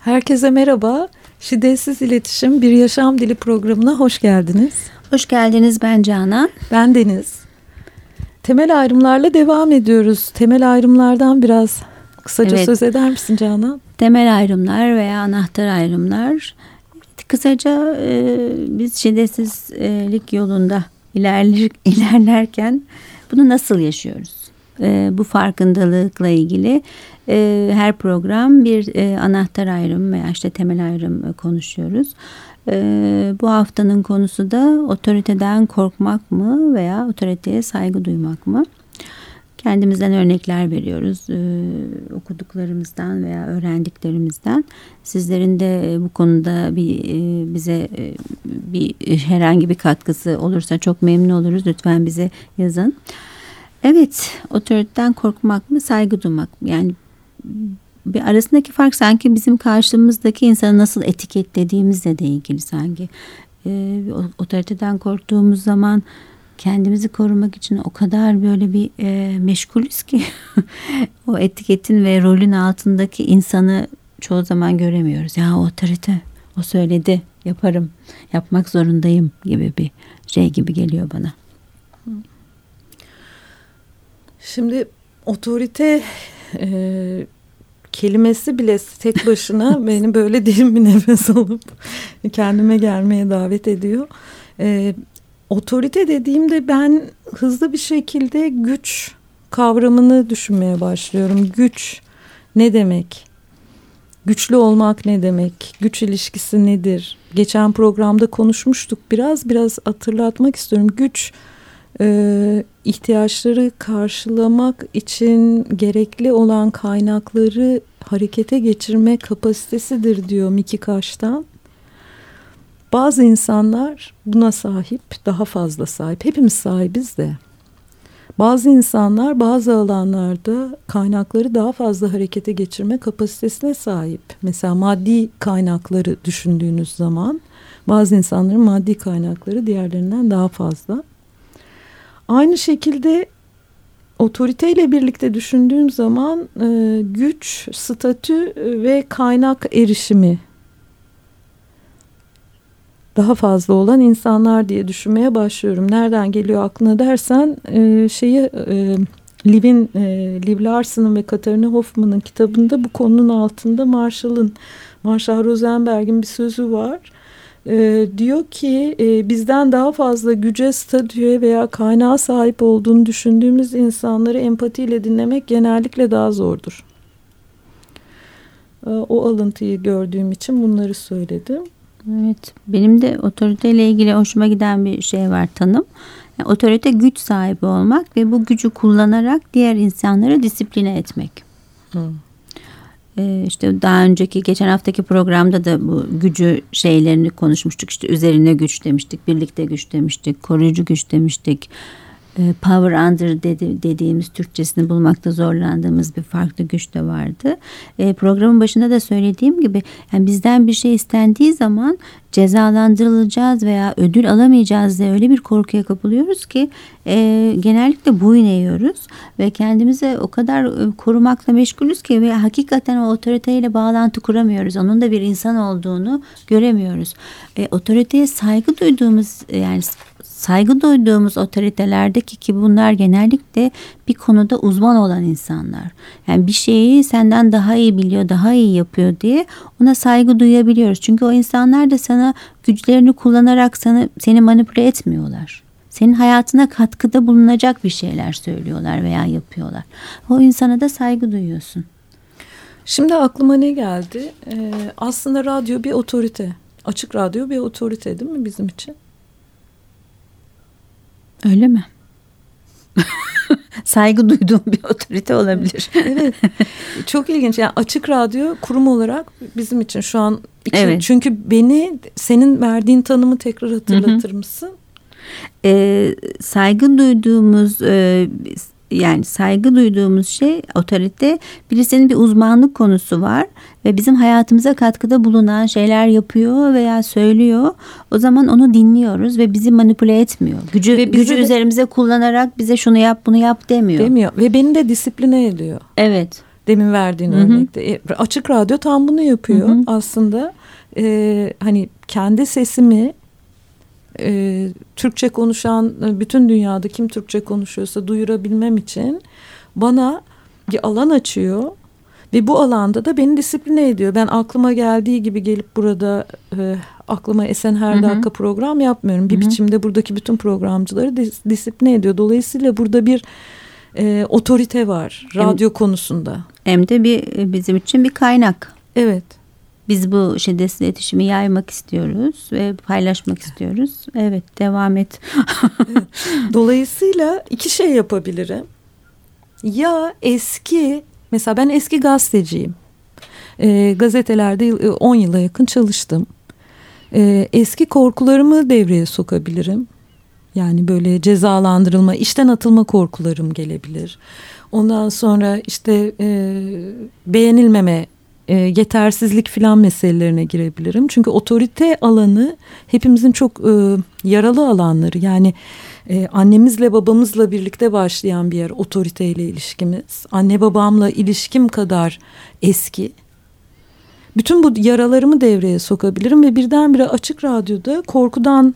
Herkese merhaba. Şiddetsiz İletişim Bir Yaşam Dili programına hoş geldiniz. Hoş geldiniz ben Canan. Ben Deniz. Temel ayrımlarla devam ediyoruz. Temel ayrımlardan biraz kısaca evet. söz eder misin Canan? Temel ayrımlar veya anahtar ayrımlar. Kısaca e, biz şiddetsizlik yolunda ilerler, ilerlerken bunu nasıl yaşıyoruz? E, bu farkındalıkla ilgili e, her program bir e, anahtar ayrım veya işte temel ayrım konuşuyoruz. E, bu haftanın konusu da otoriteden korkmak mı veya otoriteye saygı duymak mı? Kendimizden örnekler veriyoruz ee, okuduklarımızdan veya öğrendiklerimizden. Sizlerin de bu konuda bir e, bize e, bir herhangi bir katkısı olursa çok memnun oluruz. Lütfen bize yazın. Evet, otoriteden korkmak mı, saygı duymak mı? Yani bir arasındaki fark sanki bizim karşımızdaki insanı nasıl etiketlediğimizle de ilgili sanki. E, otoriteden korktuğumuz zaman kendimizi korumak için o kadar böyle bir e, meşgulüz ki o etiketin ve rolün altındaki insanı çoğu zaman göremiyoruz. Ya otorite, o söyledi, yaparım, yapmak zorundayım gibi bir şey gibi geliyor bana. Şimdi otorite e, kelimesi bile tek başına beni böyle derin bir nefes alıp kendime gelmeye davet ediyor. E, otorite dediğimde ben hızlı bir şekilde güç kavramını düşünmeye başlıyorum. Güç ne demek? Güçlü olmak ne demek? Güç ilişkisi nedir? Geçen programda konuşmuştuk biraz biraz hatırlatmak istiyorum. Güç e, ihtiyaçları karşılamak için gerekli olan kaynakları harekete geçirme kapasitesidir diyor Miki Kaş'tan. Bazı insanlar buna sahip, daha fazla sahip. Hepimiz sahibiz de. Bazı insanlar bazı alanlarda kaynakları daha fazla harekete geçirme kapasitesine sahip. Mesela maddi kaynakları düşündüğünüz zaman bazı insanların maddi kaynakları diğerlerinden daha fazla. Aynı şekilde otoriteyle birlikte düşündüğüm zaman e, güç, statü ve kaynak erişimi daha fazla olan insanlar diye düşünmeye başlıyorum. Nereden geliyor aklına dersen e, şeyi e, Liv'in, e, Liv Larson'ın ve Katarina Hoffman'ın kitabında bu konunun altında Marshall'ın, Marshall Rosenberg'in bir sözü var. E, diyor ki e, bizden daha fazla güce, statüye veya kaynağa sahip olduğunu düşündüğümüz insanları empatiyle dinlemek genellikle daha zordur. E, o alıntıyı gördüğüm için bunları söyledim. Evet benim de otoriteyle ilgili hoşuma giden bir şey var tanım. Yani otorite güç sahibi olmak ve bu gücü kullanarak diğer insanları disipline etmek. Hmm. Ee, işte daha önceki geçen haftaki programda da bu gücü şeylerini konuşmuştuk. İşte üzerine güç demiştik, birlikte güç demiştik, koruyucu güç demiştik power under dedi, dediğimiz Türkçesini bulmakta zorlandığımız bir farklı güç de vardı. E, programın başında da söylediğim gibi yani bizden bir şey istendiği zaman cezalandırılacağız veya ödül alamayacağız diye öyle bir korkuya kapılıyoruz ki e, genellikle boyun eğiyoruz ve kendimizi o kadar e, korumakla meşgulüz ki ve hakikaten o otoriteyle bağlantı kuramıyoruz. Onun da bir insan olduğunu göremiyoruz. E, otoriteye saygı duyduğumuz yani saygı duyduğumuz otoritelerdeki ki bunlar genellikle bir konuda uzman olan insanlar. Yani bir şeyi senden daha iyi biliyor, daha iyi yapıyor diye ona saygı duyabiliyoruz. Çünkü o insanlar da sana güçlerini kullanarak sana seni manipüle etmiyorlar. Senin hayatına katkıda bulunacak bir şeyler söylüyorlar veya yapıyorlar. O insana da saygı duyuyorsun. Şimdi aklıma ne geldi? Ee, aslında radyo bir otorite. Açık radyo bir otorite değil mi bizim için? Öyle mi? Saygı duyduğum bir otorite olabilir. evet. Çok ilginç. Yani açık radyo kurum olarak bizim için şu an için. Evet. Çünkü beni senin verdiğin tanımı tekrar hatırlatır mısın? Ee, saygı duyduğumuz e, yani saygı duyduğumuz şey otorite birisinin bir uzmanlık konusu var ve bizim hayatımıza katkıda bulunan şeyler yapıyor veya söylüyor. O zaman onu dinliyoruz ve bizi manipüle etmiyor. Gücü ve gücü de, üzerimize kullanarak bize şunu yap bunu yap demiyor. Demiyor ve beni de disipline ediyor. Evet. Demin verdiğin Hı-hı. örnekte. E, açık radyo tam bunu yapıyor Hı-hı. aslında. E, hani kendi sesimi e, Türkçe konuşan bütün dünyada kim Türkçe konuşuyorsa duyurabilmem için bana bir alan açıyor ve bu alanda da beni disipline ediyor. Ben aklıma geldiği gibi gelip burada e, aklıma esen her Hı-hı. dakika program yapmıyorum. Bir Hı-hı. biçimde buradaki bütün programcıları dis- disipline ediyor. Dolayısıyla burada bir e, otorite var radyo hem, konusunda. Hem de bir e, bizim için bir kaynak. Evet. Biz bu şiddetsiz iletişimi yaymak istiyoruz ve paylaşmak istiyoruz. Evet devam et. evet. Dolayısıyla iki şey yapabilirim. Ya eski mesela ben eski gazeteciyim. E, gazetelerde 10 yıla yakın çalıştım. E, eski korkularımı devreye sokabilirim. Yani böyle cezalandırılma, işten atılma korkularım gelebilir. Ondan sonra işte e, beğenilmeme, e, yetersizlik filan meselelerine girebilirim. Çünkü otorite alanı hepimizin çok e, yaralı alanları. Yani e, annemizle babamızla birlikte başlayan bir yer otoriteyle ilişkimiz. Anne babamla ilişkim kadar eski. Bütün bu yaralarımı devreye sokabilirim ve birdenbire açık radyoda korkudan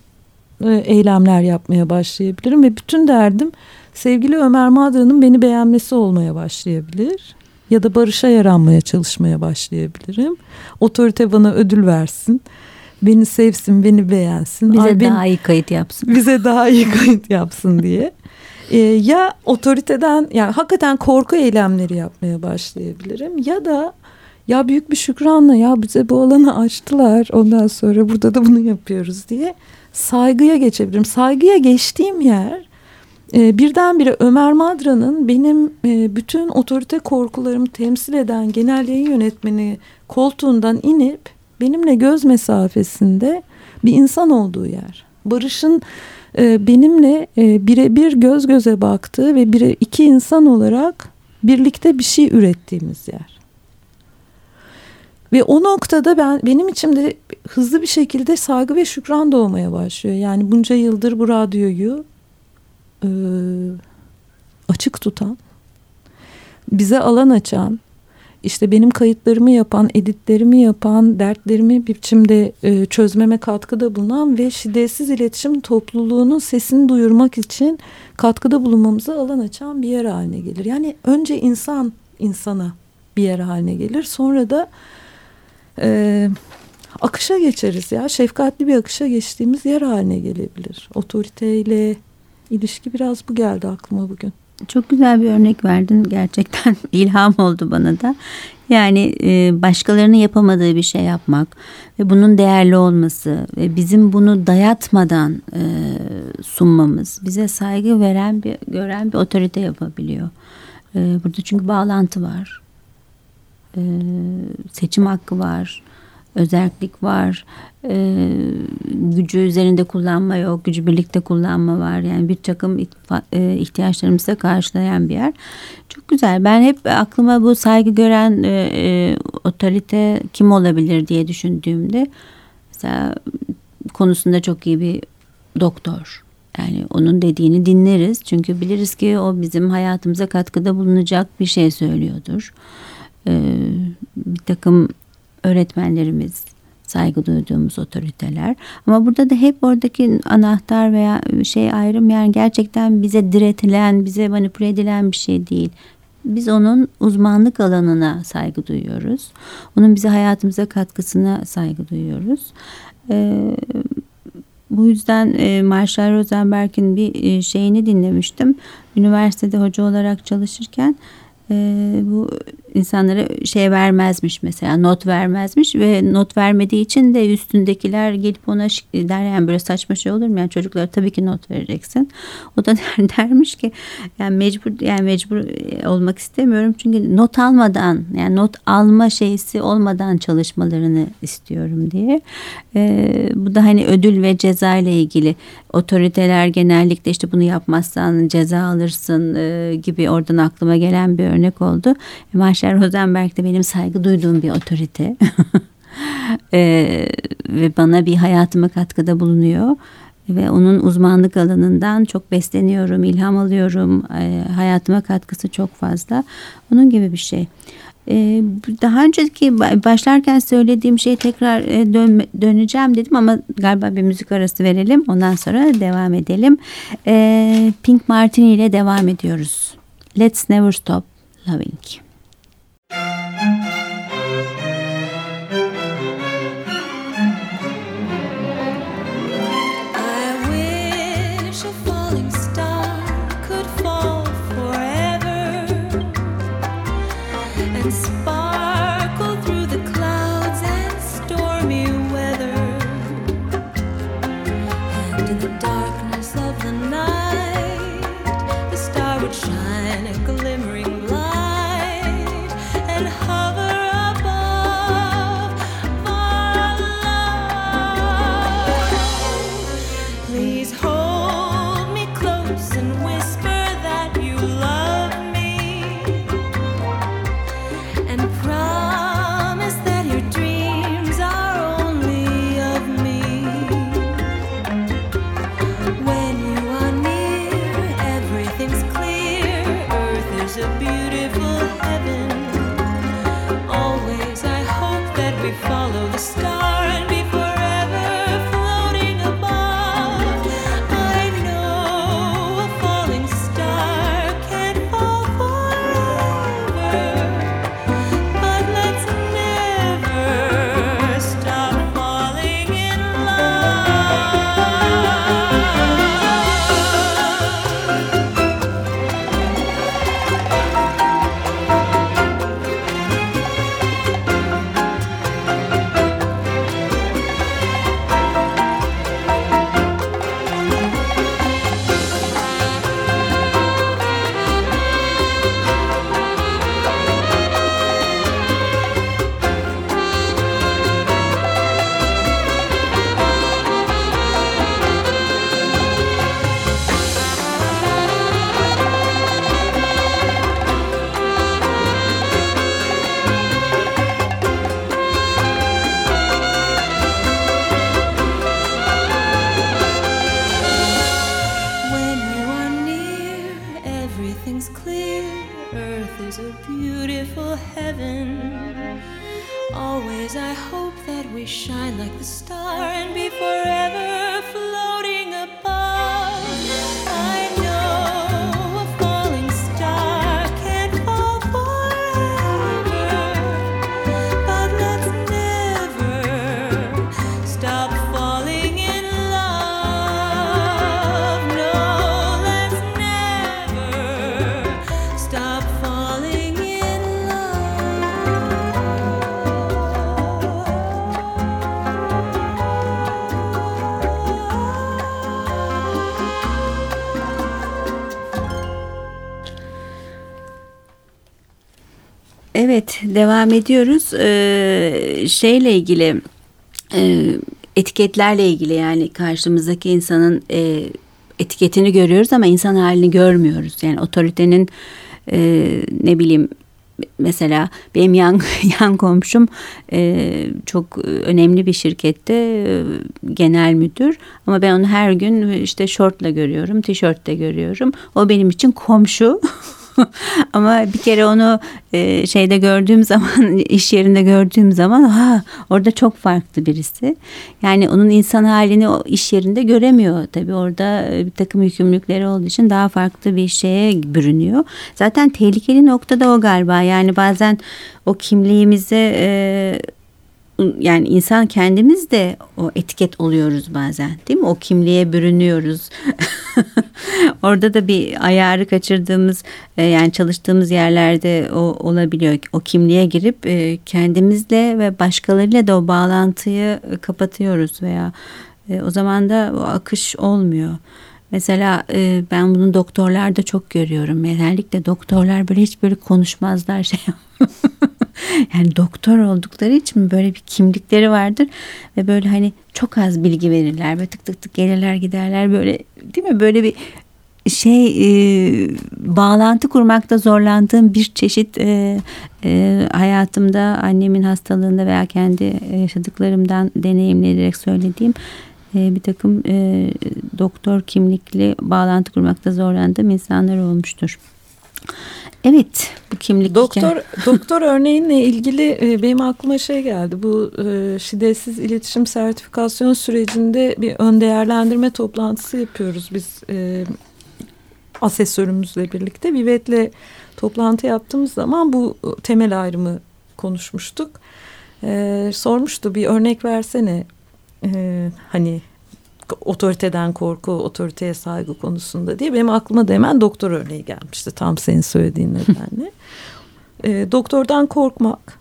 e, eylemler yapmaya başlayabilirim ve bütün derdim sevgili Ömer Madra'nın beni beğenmesi olmaya başlayabilir ya da barışa yaranmaya çalışmaya başlayabilirim. Otorite bana ödül versin. Beni sevsin, beni beğensin. Bize Ay, daha iyi kayıt yapsın. Bize daha iyi kayıt yapsın diye. Ee, ya otoriteden yani hakikaten korku eylemleri yapmaya başlayabilirim ya da ya büyük bir şükranla ya bize bu alanı açtılar ondan sonra burada da bunu yapıyoruz diye saygıya geçebilirim. Saygıya geçtiğim yer e, birdenbire Ömer Madra'nın benim e, bütün otorite korkularımı temsil eden genel yayın yönetmeni koltuğundan inip benimle göz mesafesinde bir insan olduğu yer. Barış'ın e, benimle e, birebir göz göze baktığı ve bire, iki insan olarak birlikte bir şey ürettiğimiz yer. Ve o noktada ben benim içimde hızlı bir şekilde saygı ve şükran doğmaya başlıyor. Yani bunca yıldır bu radyoyu e, açık tutan, bize alan açan, işte benim kayıtlarımı yapan, editlerimi yapan, dertlerimi bir biçimde e, çözmeme katkıda bulunan ve şiddetsiz iletişim topluluğunun sesini duyurmak için katkıda bulunmamıza alan açan bir yer haline gelir. Yani önce insan insana bir yer haline gelir. Sonra da e, akışa geçeriz ya. Şefkatli bir akışa geçtiğimiz yer haline gelebilir. Otoriteyle ilişki biraz bu geldi aklıma bugün. Çok güzel bir örnek verdin gerçekten ilham oldu bana da. Yani e, başkalarının yapamadığı bir şey yapmak ve bunun değerli olması ve bizim bunu dayatmadan e, sunmamız bize saygı veren bir gören bir otorite yapabiliyor. E, burada çünkü bağlantı var. Seçim hakkı var özellik var. E, gücü üzerinde kullanma yok. Gücü birlikte kullanma var. Yani bir takım e, ihtiyaçlarımızı karşılayan bir yer. Çok güzel. Ben hep aklıma bu saygı gören e, e, otorite kim olabilir diye düşündüğümde mesela konusunda çok iyi bir doktor. Yani onun dediğini dinleriz. Çünkü biliriz ki o bizim hayatımıza katkıda bulunacak bir şey söylüyordur. Ee, bir takım öğretmenlerimiz, saygı duyduğumuz otoriteler. Ama burada da hep oradaki anahtar veya şey ayrım yani gerçekten bize diretilen, bize manipüle edilen bir şey değil. Biz onun uzmanlık alanına saygı duyuyoruz. Onun bize hayatımıza katkısına saygı duyuyoruz. Ee, bu yüzden e, Marshall Rosenberg'in bir e, şeyini dinlemiştim. Üniversitede hoca olarak çalışırken e, bu insanlara şey vermezmiş mesela not vermezmiş ve not vermediği için de üstündekiler gelip ona der yani böyle saçma şey olur mu yani çocuklara tabii ki not vereceksin. O da der, dermiş ki yani mecbur yani mecbur e, olmak istemiyorum çünkü not almadan yani not alma şeysi olmadan çalışmalarını istiyorum diye. Ee, bu da hani ödül ve ceza ile ilgili otoriteler genellikle işte bunu yapmazsan ceza alırsın e, gibi oradan aklıma gelen bir örnek oldu. Marshall Rosenberg de benim saygı duyduğum bir otorite. e, ve bana bir hayatıma katkıda bulunuyor. ve onun uzmanlık alanından çok besleniyorum, ilham alıyorum. E, hayatıma katkısı çok fazla. Onun gibi bir şey. E, daha önceki başlarken söylediğim şey tekrar e, dön, döneceğim dedim ama galiba bir müzik arası verelim. Ondan sonra devam edelim. Pink Martini ile devam ediyoruz. Let's Never Stop Loving. Evet devam ediyoruz. Ee, şeyle ilgili e, etiketlerle ilgili yani karşımızdaki insanın e, etiketini görüyoruz ama insan halini görmüyoruz. Yani otoritenin e, ne bileyim mesela benim yan, yan komşum e, çok önemli bir şirkette e, genel müdür ama ben onu her gün işte şortla görüyorum, tişörtle görüyorum. O benim için komşu. Ama bir kere onu e, şeyde gördüğüm zaman iş yerinde gördüğüm zaman ha orada çok farklı birisi. Yani onun insan halini o iş yerinde göremiyor. Tabii orada e, bir takım yükümlülükleri olduğu için daha farklı bir şeye bürünüyor. Zaten tehlikeli nokta da o galiba. Yani bazen o kimliğimize e, yani insan kendimiz de o etiket oluyoruz bazen değil mi? O kimliğe bürünüyoruz. Orada da bir ayarı kaçırdığımız e, yani çalıştığımız yerlerde o olabiliyor. O kimliğe girip e, kendimizle ve başkalarıyla da o bağlantıyı kapatıyoruz veya e, o zaman da o akış olmuyor. Mesela ben bunu doktorlarda çok görüyorum. Genellikle doktorlar böyle hiç böyle konuşmazlar şey yani doktor oldukları için böyle bir kimlikleri vardır ve böyle hani çok az bilgi verirler. Böyle tık tık tık gelirler giderler böyle değil mi? Böyle bir şey e, bağlantı kurmakta zorlandığım bir çeşit e, e, hayatımda annemin hastalığında veya kendi yaşadıklarımdan deneyimleyerek söylediğim e, bir takım e, doktor kimlikli bağlantı kurmakta zorlandığım insanlar olmuştur. Evet bu kimlik doktor doktor örneğinle ilgili e, benim aklıma şey geldi. Bu e, şiddetsiz iletişim sertifikasyon sürecinde bir ön değerlendirme toplantısı yapıyoruz biz e, asesörümüzle birlikte. Vivet'le toplantı yaptığımız zaman bu temel ayrımı konuşmuştuk. Sormuştu bir örnek versene hani otoriteden korku, otoriteye saygı konusunda diye benim aklıma da hemen doktor örneği gelmişti. Tam senin söylediğin nedenle. e, doktordan korkmak.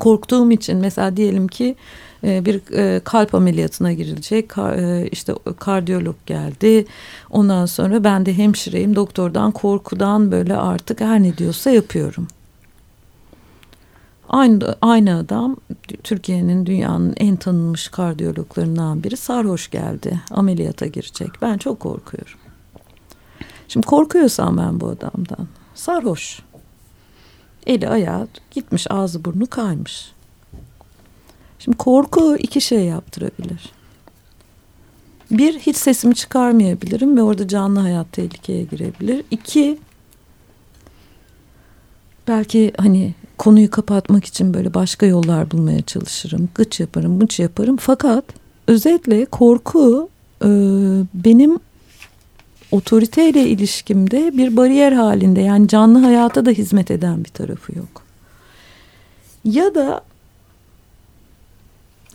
Korktuğum için mesela diyelim ki e, bir e, kalp ameliyatına girilecek e, işte kardiyolog geldi ondan sonra ben de hemşireyim doktordan korkudan böyle artık her ne diyorsa yapıyorum Aynı, aynı adam Türkiye'nin dünyanın en tanınmış kardiyologlarından biri sarhoş geldi. Ameliyata girecek. Ben çok korkuyorum. Şimdi korkuyorsam ben bu adamdan. Sarhoş. Eli ayağı gitmiş ağzı burnu kaymış. Şimdi korku iki şey yaptırabilir. Bir hiç sesimi çıkarmayabilirim ve orada canlı hayat tehlikeye girebilir. İki belki hani konuyu kapatmak için böyle başka yollar bulmaya çalışırım. Gıç yaparım, mıç yaparım. Fakat özetle korku e, benim otoriteyle ilişkimde bir bariyer halinde yani canlı hayata da hizmet eden bir tarafı yok. Ya da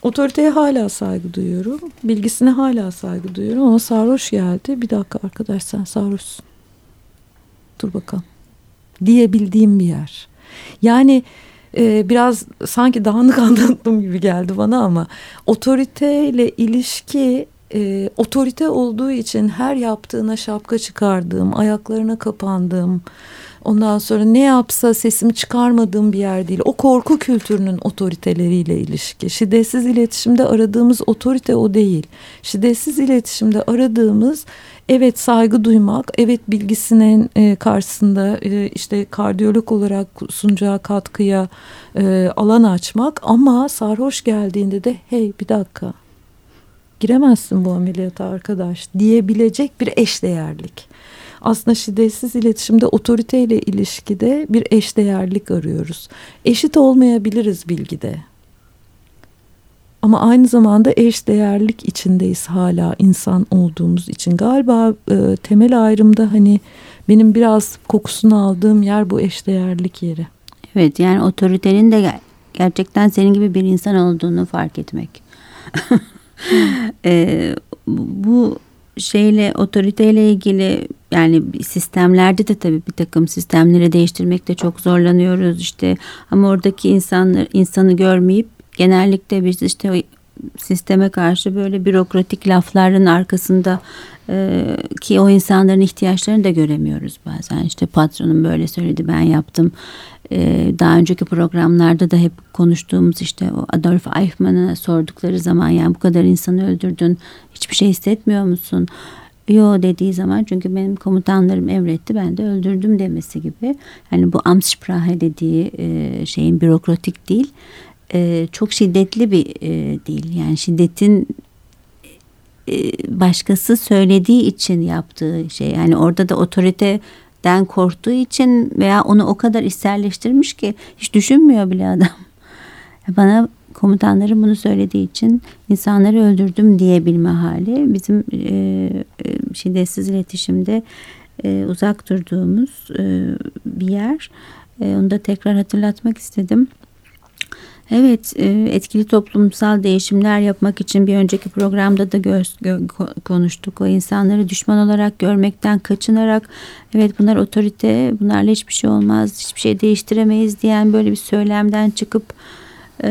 otoriteye hala saygı duyuyorum. Bilgisine hala saygı duyuyorum ama sarhoş geldi. Bir dakika arkadaş sen sarhoşsun. Dur bakalım. Diyebildiğim bir yer. Yani e, biraz sanki dağınık anlattım gibi geldi bana ama otoriteyle ilişki e, otorite olduğu için her yaptığına şapka çıkardığım, ayaklarına kapandığım, ondan sonra ne yapsa sesimi çıkarmadığım bir yer değil. O korku kültürünün otoriteleriyle ilişki. Şiddetsiz iletişimde aradığımız otorite o değil. Şiddetsiz iletişimde aradığımız evet saygı duymak, evet bilgisinin e, karşısında e, işte kardiyolog olarak sunacağı katkıya e, alan açmak ama sarhoş geldiğinde de hey bir dakika giremezsin bu ameliyata arkadaş diyebilecek bir eşdeğerlik. Aslında şiddetsiz iletişimde otoriteyle ilişkide bir eşdeğerlik arıyoruz. Eşit olmayabiliriz bilgide. Ama aynı zamanda eşdeğerlik içindeyiz hala insan olduğumuz için. Galiba e, temel ayrımda hani benim biraz kokusunu aldığım yer bu eşdeğerlik yeri. Evet yani otoritenin de gerçekten senin gibi bir insan olduğunu fark etmek. e, bu şeyle otoriteyle ilgili yani sistemlerde de tabii bir takım sistemleri değiştirmekte çok zorlanıyoruz işte ama oradaki insanlar insanı görmeyip genellikle biz işte sisteme karşı böyle bürokratik lafların arkasında e, ki o insanların ihtiyaçlarını da göremiyoruz bazen. İşte patronum böyle söyledi ben yaptım. E, daha önceki programlarda da hep konuştuğumuz işte o Adolf Eichmann'a sordukları zaman yani bu kadar insanı öldürdün hiçbir şey hissetmiyor musun? Yo dediği zaman çünkü benim komutanlarım emretti ben de öldürdüm demesi gibi. Yani bu Amtssprache dediği e, şeyin bürokratik değil e, çok şiddetli bir e, değil. Yani şiddetin e, başkası söylediği için yaptığı şey. Yani orada da otoriteden korktuğu için veya onu o kadar içselleştirmiş ki hiç düşünmüyor bile adam. Bana komutanlarım bunu söylediği için insanları öldürdüm diyebilme hali bizim e, e, şiddetsiz iletişimde e, uzak durduğumuz e, bir yer. E, onu da tekrar hatırlatmak istedim. Evet, e, etkili toplumsal değişimler yapmak için bir önceki programda da konuştuk. O insanları düşman olarak görmekten kaçınarak, evet bunlar otorite, bunlarla hiçbir şey olmaz, hiçbir şey değiştiremeyiz diyen böyle bir söylemden çıkıp e,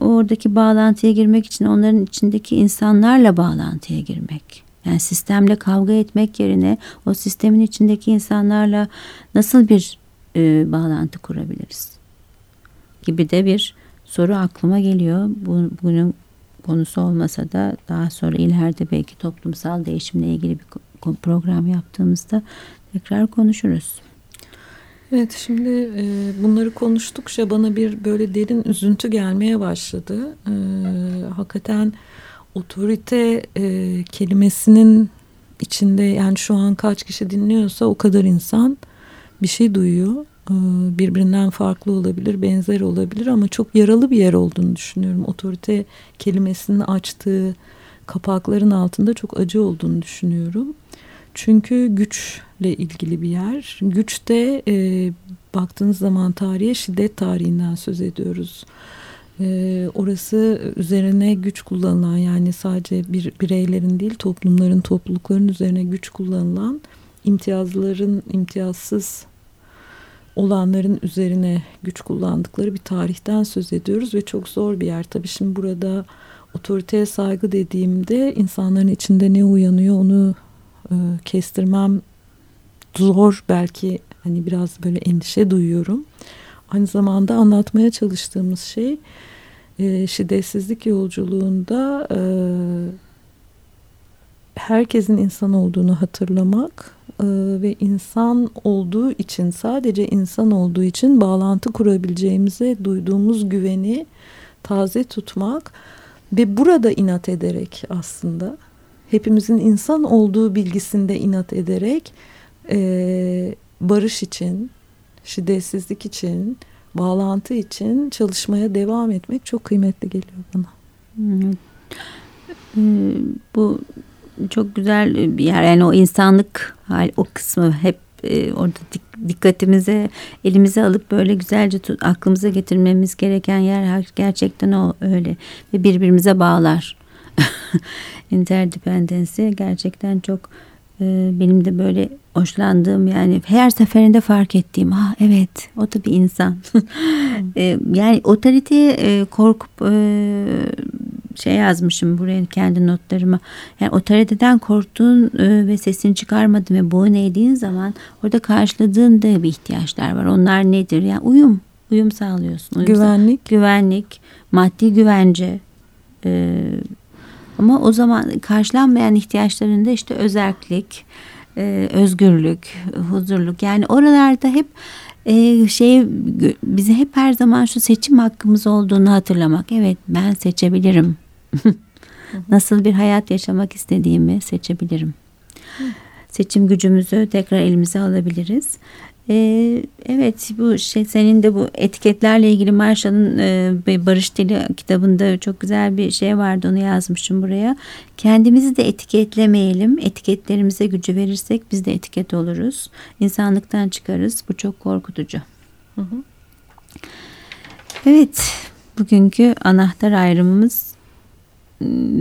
oradaki bağlantıya girmek için onların içindeki insanlarla bağlantıya girmek. Yani sistemle kavga etmek yerine o sistemin içindeki insanlarla nasıl bir e, bağlantı kurabiliriz? gibi de bir soru aklıma geliyor. Bu, bunun konusu olmasa da daha sonra ileride belki toplumsal değişimle ilgili bir program yaptığımızda tekrar konuşuruz. Evet şimdi e, bunları konuştukça bana bir böyle derin üzüntü gelmeye başladı. E, hakikaten otorite e, kelimesinin içinde yani şu an kaç kişi dinliyorsa o kadar insan bir şey duyuyor. E, birbirinden farklı olabilir, benzer olabilir ama çok yaralı bir yer olduğunu düşünüyorum. Otorite kelimesinin açtığı kapakların altında çok acı olduğunu düşünüyorum. Çünkü güçle ilgili bir yer. Güç de e, baktığınız zaman tarihe şiddet tarihinden söz ediyoruz. E, orası üzerine güç kullanılan yani sadece bir bireylerin değil toplumların, toplulukların üzerine güç kullanılan imtiyazların imtiyazsız olanların üzerine güç kullandıkları bir tarihten söz ediyoruz ve çok zor bir yer. Tabii şimdi burada otoriteye saygı dediğimde insanların içinde ne uyanıyor onu e, kestirmem zor belki hani biraz böyle endişe duyuyorum. Aynı zamanda anlatmaya çalıştığımız şey e, şiddetsizlik yolculuğunda e, herkesin insan olduğunu hatırlamak e, ve insan olduğu için sadece insan olduğu için bağlantı kurabileceğimize duyduğumuz güveni taze tutmak ve burada inat ederek aslında hepimizin insan olduğu bilgisinde inat ederek e, barış için, şiddetsizlik için, bağlantı için çalışmaya devam etmek çok kıymetli geliyor bana. Evet. Ee, bu çok güzel bir yer. Yani o insanlık hal, o kısmı hep e, orada dik, dikkatimize elimize alıp böyle güzelce tut, aklımıza getirmemiz gereken yer gerçekten o öyle ve birbirimize bağlar. interdependensi gerçekten çok e, benim de böyle hoşlandığım yani her seferinde fark ettiğim ah evet o da bir insan e, yani otoriteye e, korkup e, şey yazmışım buraya kendi notlarıma. Yani otoriteden korktuğun e, ve sesini çıkarmadın ve boyun eğdiğin zaman orada karşıladığın da bir ihtiyaçlar var. Onlar nedir? Yani uyum uyum sağlıyorsun uyum güvenlik sağ, güvenlik. Maddi güvence e, ama o zaman karşılanmayan ihtiyaçlarında işte özellik, e, özgürlük, huzurluk. Yani oralarda hep e, şey bize hep her zaman şu seçim hakkımız olduğunu hatırlamak. Evet ben seçebilirim. Nasıl bir hayat yaşamak istediğimi seçebilirim. Seçim gücümüzü tekrar elimize alabiliriz. Ee, evet bu şey senin de bu etiketlerle ilgili Marshall'ın e, Barış Dili kitabında çok güzel bir şey vardı onu yazmışım buraya. Kendimizi de etiketlemeyelim. Etiketlerimize gücü verirsek biz de etiket oluruz. İnsanlıktan çıkarız. Bu çok korkutucu. Hı hı. Evet bugünkü anahtar ayrımımız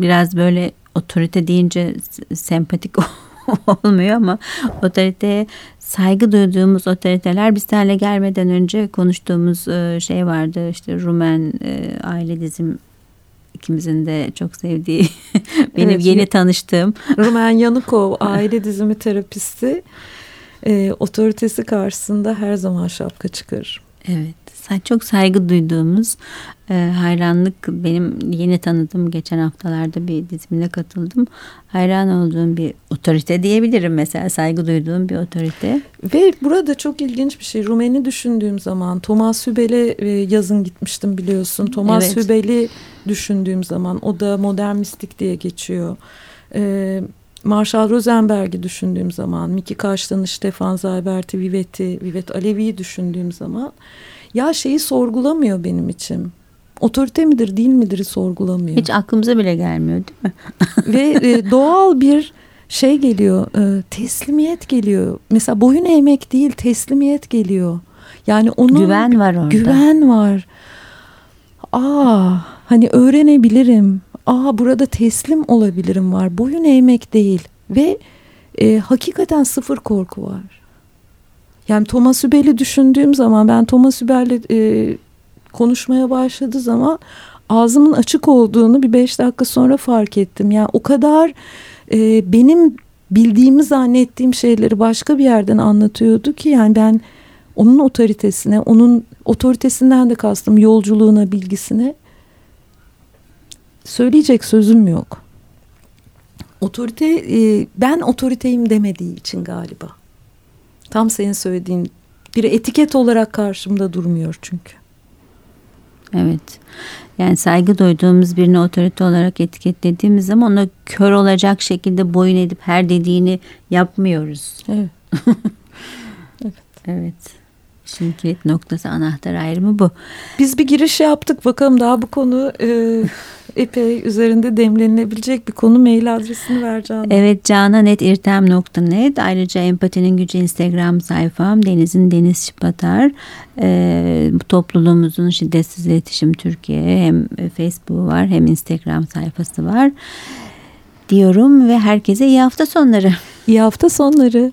biraz böyle otorite deyince sempatik olmuyor ama otoriteye saygı duyduğumuz otoriteler biz seninle gelmeden önce konuştuğumuz e, şey vardı. İşte Rumen e, aile dizim ikimizin de çok sevdiği benim evet, yeni tanıştığım. Rumen Yanukov aile dizimi terapisti. E, otoritesi karşısında her zaman şapka çıkarır. Evet çok saygı duyduğumuz e, hayranlık benim yeni tanıdığım geçen haftalarda bir dizimine katıldım. Hayran olduğum bir otorite diyebilirim mesela saygı duyduğum bir otorite. Ve burada çok ilginç bir şey Rumen'i düşündüğüm zaman Thomas Hübel'e e, yazın gitmiştim biliyorsun. Thomas evet. Hübel'i düşündüğüm zaman o da modern mistik diye geçiyor. Evet Marshall Rosenberg'i düşündüğüm zaman, Miki Kaştan'ı, Stefan Zaybert'i, Vivet'i, Vivet Alevi'yi düşündüğüm zaman ya şeyi sorgulamıyor benim için. Otorite midir değil midir sorgulamıyor. Hiç aklımıza bile gelmiyor değil mi? Ve e, doğal bir şey geliyor e, teslimiyet geliyor. Mesela boyun eğmek değil teslimiyet geliyor. Yani onun güven var orada. Güven var. Aa hani öğrenebilirim. Aa burada teslim olabilirim var. Boyun eğmek değil ve e, hakikaten sıfır korku var. Yani Thomas Hübel'i düşündüğüm zaman ben Thomas Hübel'le e, konuşmaya başladığı zaman ağzımın açık olduğunu bir beş dakika sonra fark ettim. Yani o kadar e, benim bildiğimi zannettiğim şeyleri başka bir yerden anlatıyordu ki yani ben onun otoritesine, onun otoritesinden de kastım yolculuğuna, bilgisine söyleyecek sözüm yok. Otorite, e, ben otoriteyim demediği için galiba. Tam senin söylediğin bir etiket olarak karşımda durmuyor çünkü. Evet. Yani saygı duyduğumuz birini otorite olarak etiketlediğimiz zaman ona kör olacak şekilde boyun edip her dediğini yapmıyoruz. Evet. evet. Evet. İşin kilit noktası anahtar ayrımı bu. Biz bir giriş yaptık. Bakalım daha bu konu e, epey üzerinde demlenilebilecek bir konu. Mail adresini vereceğim. Evet cananetirtem.net Ayrıca Empatinin Gücü Instagram sayfam Deniz'in Deniz Şipatar. E, topluluğumuzun Şiddetsiz İletişim Türkiye hem Facebook var hem Instagram sayfası var. Diyorum ve herkese iyi hafta sonları. İyi hafta sonları.